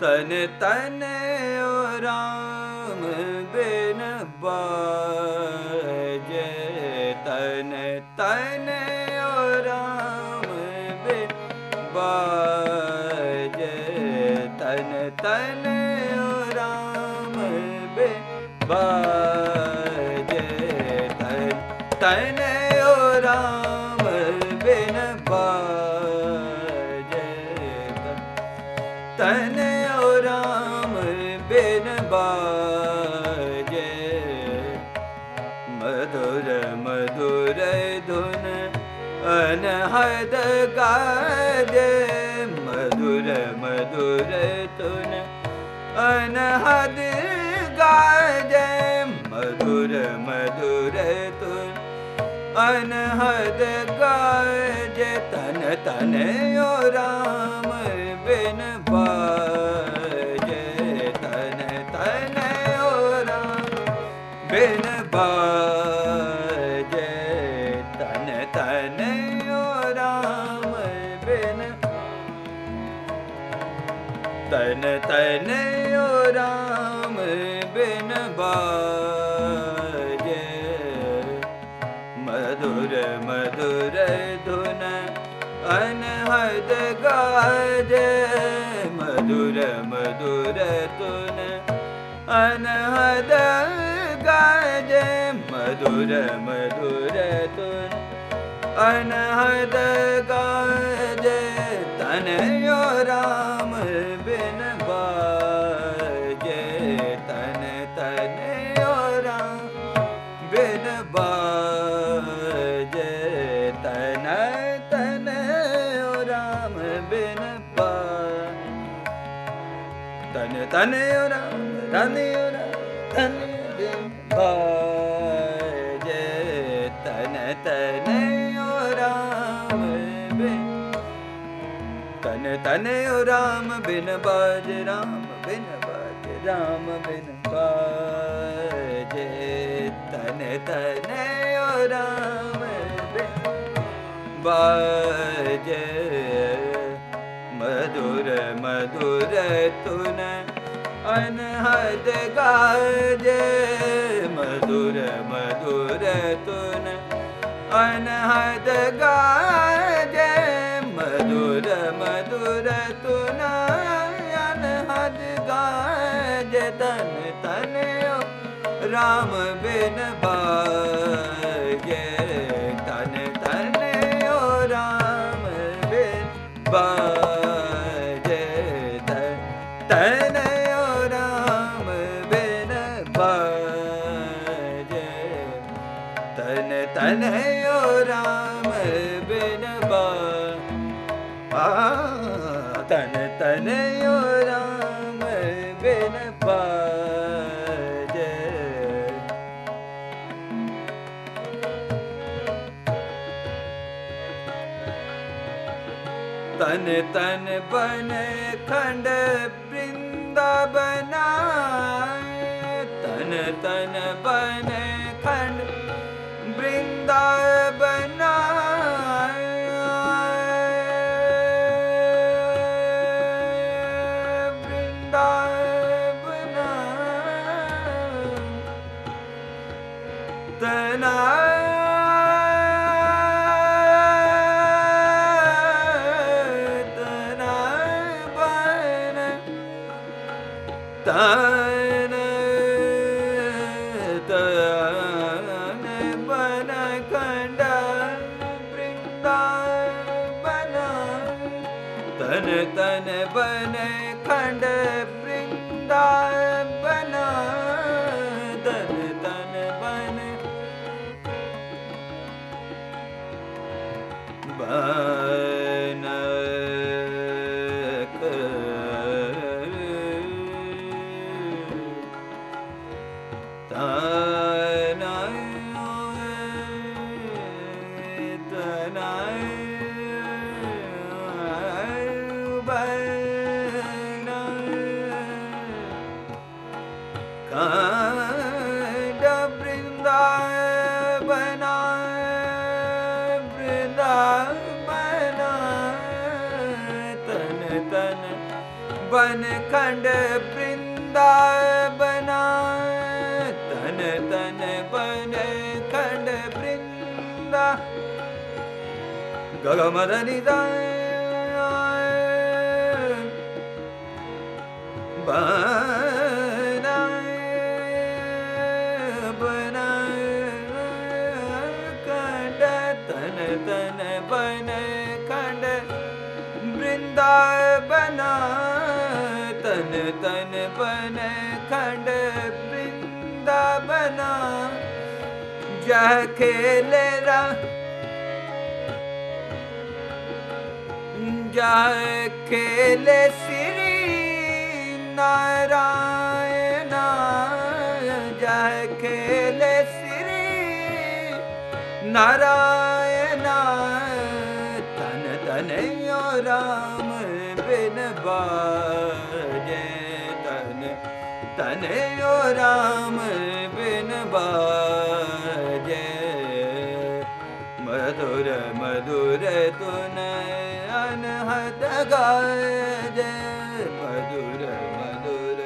ਤਨ ਤਨ ਓ ਰਾਮ ਬਿਨ ਬਾਜੇ। ਤਨ ਤਨ ਓ ਰਾਮ ਬਿਨ ਬਾਜੇ। ਤਨ ਤਨ ਓ ਰਾਮ ਬਿਨ ਬਾਜੇ। ਤਨ ਤਨ ਓ ਰਾਮ ਬਿਨ ਬਾਜੇ। ਤਨ RAM bin baje madhur madhur dhun anhad gaade madhur madhur dhun anhad gaade madhur madhur dhun ਅਨਹਦ ਕਾਜ ਤਨ ਤਨ ਓ ਰਾਮ ਮధుਰ ਮధుਰ ਧੁਨ ਅਨਹਦ ਗਾਜੇ ਤਨ ਓ ਰਾਮ ਬਿਨ ਬਾਜੇ ਤਨ ਤਨ ਰਾਮ ਬਿਨ ਬਾਜੇ ਤਨ ਤਨ ਰਾਮ ਬਿਨ ਬਾ ਤਨ ਤਨ ਰਾਮ ਤਨ ਰਾਮ ਤਨ ਤਨ ਤਨ ਓ ਰਾਮ ਬਿਨ ਬਾਜ, ਰਾਮ ਬਿਨ ਬਾਜ, ਰਾਮ ਬਿਨ ਬਾਜ। ਤਨ ਤਨ ਓ ਰਾਮ ਬਿਨ ਬਾਜ। ਮధుਰ ਮధుਰ ਤੁਨ ਅਨਹਦ ਗਾਜ। ਮధుਰ ਮధుਰ ਤੁਨ ਅਨਹਦ ਗਾਜ। ਮధుਰ ਮధుਰ ਤੁਨ ਅਨਹਦ ਗਾਜੇ ਤਨ ਤਨ ਓ ਰਾਮ ਬਿਨ ਬਾਜੇ ਤਨ ਤਨ ਬਨ ਖੰਡ ਬ੍ਰਿੰਦਾ ਬਨਾਏ ਤਨ ਤਨ ਬਨ ਖੰਡ ਬ੍ਰਿੰਦਾ ਬਨਾ ਤਨ ਤਨ ਬਨ ਖੰਡ ਬ੍ਰਿੰਦਾ ਗਗਮਦਨੀ ਦਾ ਬਨ ਨਾ ਜਹ ਖੇਲੇ ਰਾ ਜਹ ਖੇਲੇ ਸ੍ਰੀ ਨਾਰਾਇਣ ਜਹ ਖੇਲੇ ਸ੍ਰੀ ਨਾਰਾਇਣ ਤਨ ਤਨ ਰਾਮ ਬਿਨ ਬਾਰ। मधुर मधुर तुन अनहद गाजे मधुर मधुर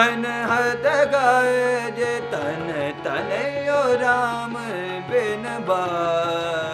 अनहद गाजे तन तन यो राम बिन बाजे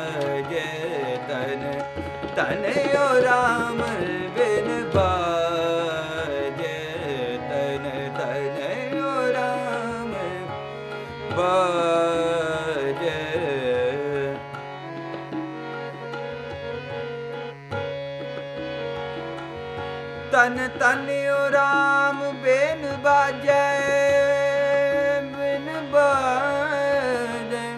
ਤਨ ਤਨ ਓ ਰਾਮ ਬੇਨ ਬਾਜੈ, ਬਿਨ ਬਾਜੈ।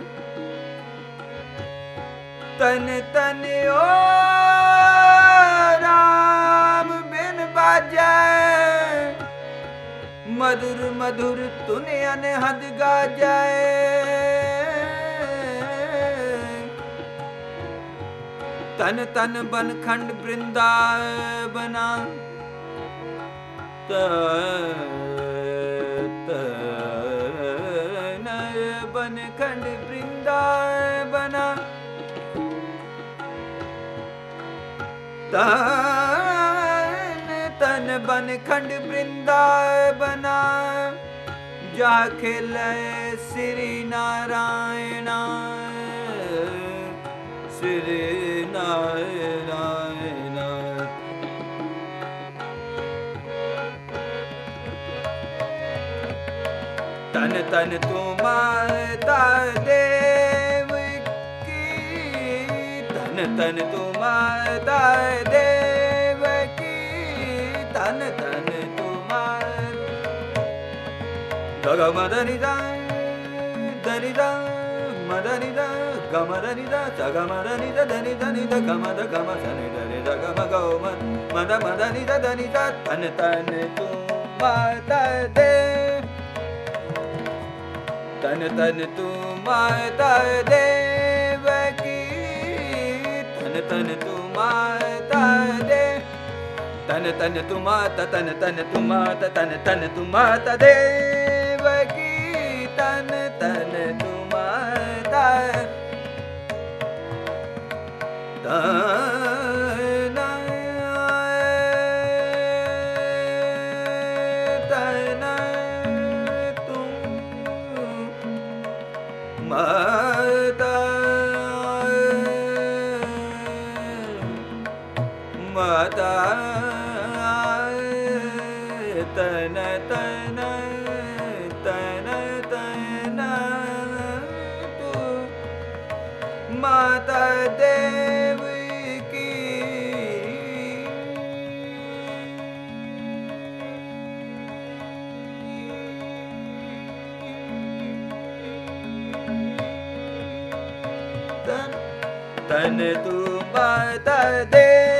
ਤਨ ਤਨ ਓ ਰਾਮ ਬਿਨ ਬਾਜੈ। ਮਧੁਰ ਮధుਰ ਤੁਨ ਅਨਹਦ ਗਾਜੈ। ਤਨ ਤਨ ਬਨ ਖੰਡ ਬ੍ਰਿੰਦਾਵਨਾ ਤਨ ਬਨ ਖੰਡ ਬ੍ਰਿੰਦਾਵਨਾ ਤਨ ਤਨ ਬਨ ਖੰਡ ਬ੍ਰਿੰਦਾਵਨਾ ਜਾ ਖਿਲੇ ਸ੍ਰੀ ਨਾਰਾਇਣ ਸ੍ਰੀ ਨਾਰਾਇਣ। ਤਨ ਤਨ ਤੂੰ ਮਾਤਾ ਦੇਵ ਕੀ ਤਨ ਤਨ ਤੂੰ ਮਾਤਾ ਦੇਵ ਕੀ ਤਨ ਤਨ ਤੂੰ ਮਾਤਾ ਗਗ ਮਦਨੀ ਦਾ ਦਨੀ ਦਾ ਮਦਨੀ ਦਾ ਗਮਦਨੀ ਦਾ ਜਗ ਮਦਨੀ ਦਾ ਦਨੀ ਦਨੀ ਦਾ ਗਮ ਦ ਗਮ ਦਨੀ ਦਨੀ ਦਾ ਗਮ ਗੋ ਮਦ ਮਦ ਮਦਨੀ ਦਾ ਦਨੀ ਦਾ ਤਨ ਤਨ ਤੂੰ ਮਾਤਾ ਦੇ ਤਨ ਤਨ ਤੂੰ ਮਾਤਾ ਦੇਵ ਕੀ ਤਨ ਤਨ ਤੂੰ ਮਾਤਾ ਦੇ। ਤਨ ਤਨ ਤੂੰ ਮਾਤਾ ਤਨ ਤਨ ਤੂੰ ਮਾਤਾ ਤਨ ਤਨ ਤੂੰ ਮਾਤਾ ਦੇਵ ਕੀ ਤਨ ਤਨ ਤੂੰ ਮਾਤਾ ਤਨ ਮਾਤਾ ਤਨ ਤਨ ਤਨ ਤਨ ਤੂੰ ਮਾਤਾ ਦੇਵ ਕੀ ਤਨ ਤਨ ਤੂੰ ਮਾਤਾ ਦੇਵ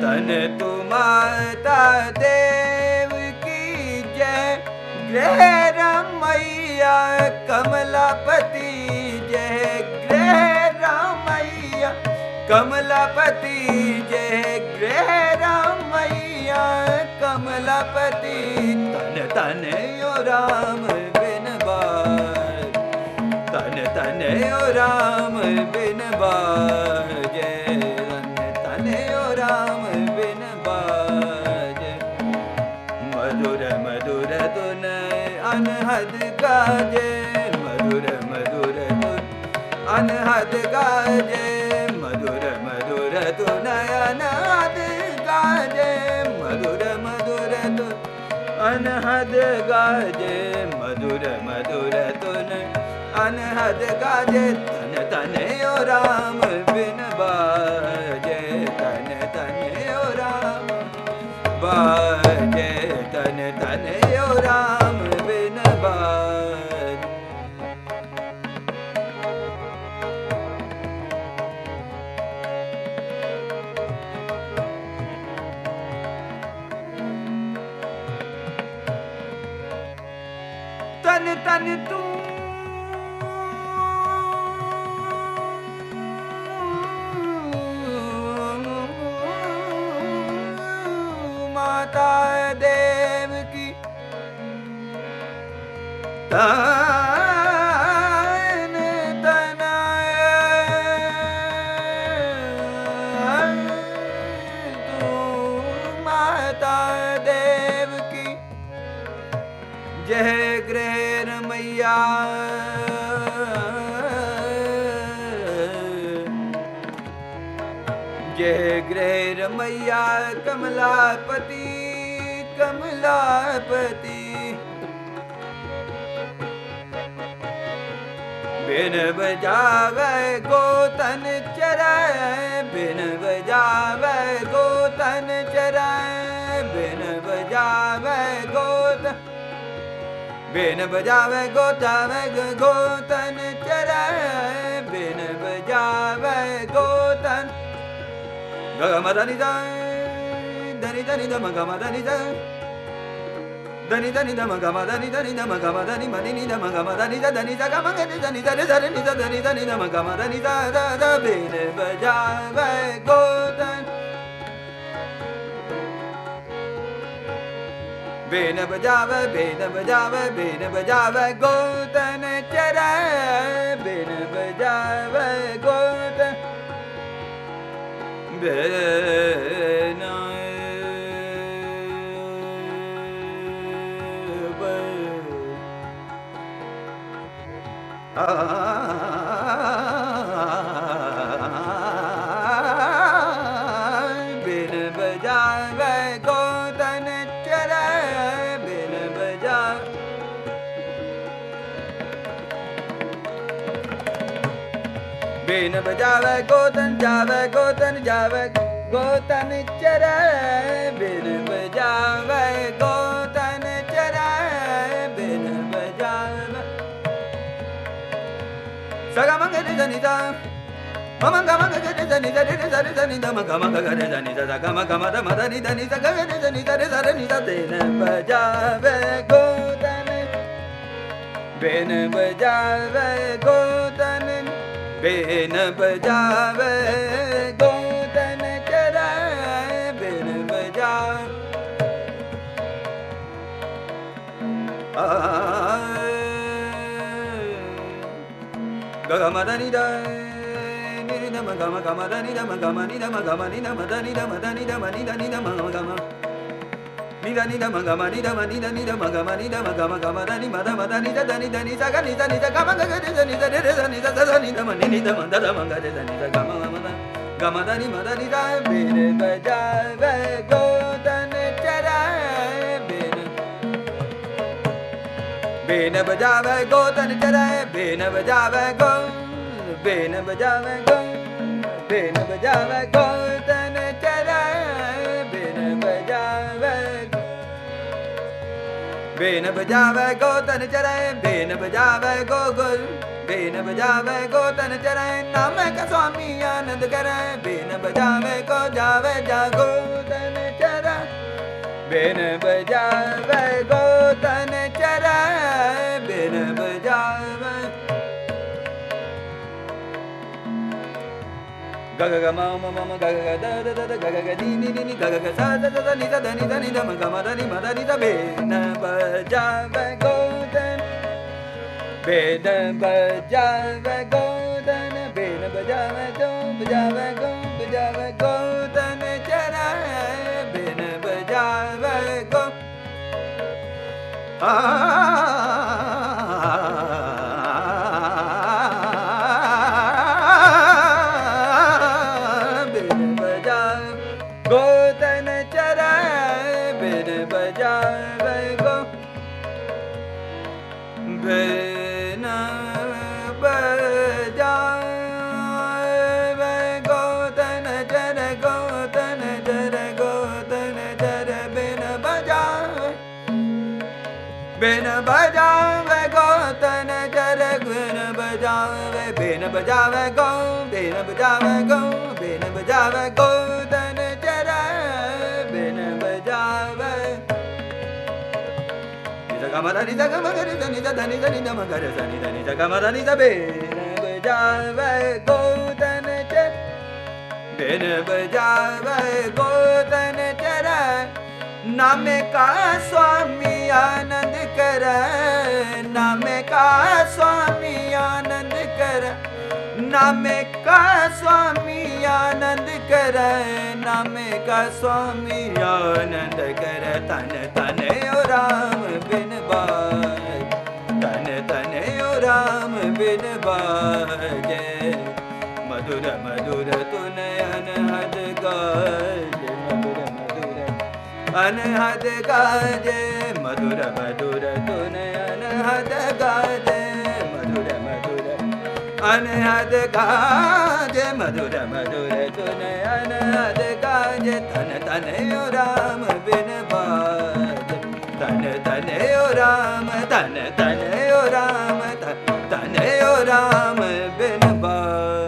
ਤਨ ਤੂ ਮਾਤਾ ਦੇਵ ਕੀ ਜੈ ਗ੍ਰਹਿ ਰਮਈਆ ਕਮਲਾਪਤੀ ਕਮਲਪਤੀ ਜੇ ਗ੍ਰਹਿ ਰਾਮਈਆ ਕਮਲਪਤੀ ਤਨ ਤਨ ਓ ਰਾਮ ਬਿਨ ਬਾਰ ਤਨ ਤਨ ਓ ਰਾਮ ਬਿਨ ਬਾਰ ਜੈ ਤਨ ਤਨ ਓ ਰਾਮ ਬਿਨ ਬਾਰ ਮਧੁਰ ਮਧੁਰ ਤੁਨ ਅਨਹਦ ਗਾਜੇ ਮਧੁਰ ਮਧੁਰ ਤੁਨ ਅਨਹਦ ਗਾਜੇ मधुर मधुर तुन अनहद गाजे तन तन ओ राम बिन बाजे तन तन ओ राम बाजे तन तन ओ राम ਜੈ ਗ੍ਰਹਿ ਰਮਈਆ ਕਮਲਾਪਤੀ ਕਮਲਾਪਤੀ। ਬਿਨ ਬਜਾਵੇ ਕੋ ਤਨ ਚਰੈ, ਬਿਨ ਬਜਾਵੇ ਕੋ ਤਨ ਚਰੈ, ਬਿਨ ਬਜਾਵੇ ਕੋ ਬਿਨ ਬਜਾਵੇ gama da ni da da ni da ni da ma gama da ni da da ni da ni da gama da ni da ni da ma gama da ni ma ni da ma gama da ni da da da gama ga ni da ni da ni da ni da da ni da gama da ni da da be ne ba ja ba go da Bene bajave, bene bajave, bene chera. ਨਾਈ ਬ ਬਜਾਵੇ ਗੋਤਨ ਜਾਵੇ ਗੋਤਨ ਜਾਵੇ ਗੋਤਨ ਚਰੈ ਬਿਨ ਬਜਾਵੇ ਗੋਤਨ ਚਰੈ ਬਿਨ ਬਜਾਵੇ ਸਗਾ ਮੰਗੇ ਜਨਿਤਾ మమంగ మంగ గరి దని దరి దరి దని దమ గమ గరి దని ద గమ గమ ద మద ని దని ద గ గరి దని దరి దరి ని ద దేన బజావే గోతన బెన బజావే గోతన ਬੇਨ ਬਜਾਵੇ ਗੋਦਨ ਕਰੈ ਬੇਨ ਬਜਾਵੇ ਗਗਮਦਨੀ ਦਾ ਨਿਰਦਮ ਗਮ ਗਮਦਨੀ ਦਮ ਗਮ ਨਿਦਮ ਗਮ ਨਿਦਮ ਦਨੀ ਦਮ ਦਨੀ ਦਮ ਨਿਦਮ ਨਿਦਮ ਗਮ ni da ni da ma ga ma ni da ma ni da ni da ma ga ma ni da ma ga ma ga ma da ni ma da ma da ni da da ni da ni da ga ni da ni da ga ma ga ga da ni da da da ni da da ni da ma ni ni da ma da da ma ga da ni da ga ma ma da ga ma da ni ma da ni da mere ba ja ba go dan chara bene bene bajave go dan chara bene bajave go bene bajave go bene bajave go dan chara ਬੇਨ ਬਜਾਵੇ ਗੋ ਤਨ ਚਰੈ ਬੇਨ ਬਜਾਵੇ ਗੋ ਗੁਰ ਬੇਨ ਬਜਾਵੇ ਗੋ ਤਨ ਚਰੈ, ਨਾਮ ਕਾ ਸੁਆਮੀ ਆਨੰਦ ਕਰੈ। ਬੇਨ ਬਜਾਵੇ ਗੋ ਜਾਵੇ ਜਾਗੋ ਤਨ ਚਰੈ। ਬੇਨ ਬਜਾਵੇ ਗੋ ਤਨ ਚਰੈ ਬੇਨ ਬਜਾਵੇ ga ga ga ma ma ma ma ga ga ga da da da da ga ga ga ni ni ni ni ga ga ga sa da da da ni da da ni da ni da ma ga ma da ni ma da ni da be na ba ja ba golden be na ba ja ba golden be na ba ja ba do ba ja ba go ba ja ba golden chara be na ba ja ba go ਬਿਨ ਨਿਦਾ ਗਮ ਦਾ ਨਿਦਾ ਗਮ ਗਰੀ ਦਾ ਨਿਦਾ ਧਨੀ ਦਾ ਨਿਦਾ ਮਗਰ ਦਾ ਨਿਦਾ ਨਿਦਾ ਗਮ ਦਾ ਨਿਦਾ ਬਿਨ ਬਜਾਵੇ ਗੋਤਨ ਚਰੈ ਬਿਨ ਬਜਾਵੇ ਗੋਤਨ ਚਰੈ ਨਾਮੇ ਕਾ ਸੁਆਮੀ ਆਨੰਦ ਕਰ ਨਾਮੇ ਕਾ ਸੁਆਮੀ ਆਨੰਦ ਕਰ ਨਾਮੇ ਕਾ ਸੁਆਮੀ ਆਨੰਦ ਕਰੈ ਨਾਮੇ ਕਾ ਸੁਆਮੀ ਆਨੰਦ ਕਰੈ ਤਨ ਤਨ ਓ ਰਾਮ ਬਿਨ ਬਾਗੇ ਤਨ ਤਨਿਓ ਰਾਮ ਬਿਨ ਬਾਗੇ ਮధుਰ ਮధుਰ ਤੁਨ ਅਨਹਦ ਗਾਜੇ ਮధుਰ ਮధుਰ ਅਨਹਦ ਗਾਜੇ ਮధుਰ ਮధుਰ ਤੁਨ ਅਨਹਦ ਗਾਜੇ ਮధుਰ ਮధుਰ ਅਨਹਦ ਗਾਜੇ ਮధుਰ ਮధుਰ ਤੁਨ ਅਨਹਦ ਗਾਜੇ ਤਨ ਤਨਿਓ ਰਾਮ ਬਿਨ ਬਾਗੇ ਤਨ ਤਨ ਓ ਰਾਮ ਤਨ ਤਨ ਓ ਰਾਮ ਤਨ ਤਨ ਓ ਰਾਮ ਬਿਨ ਬਾ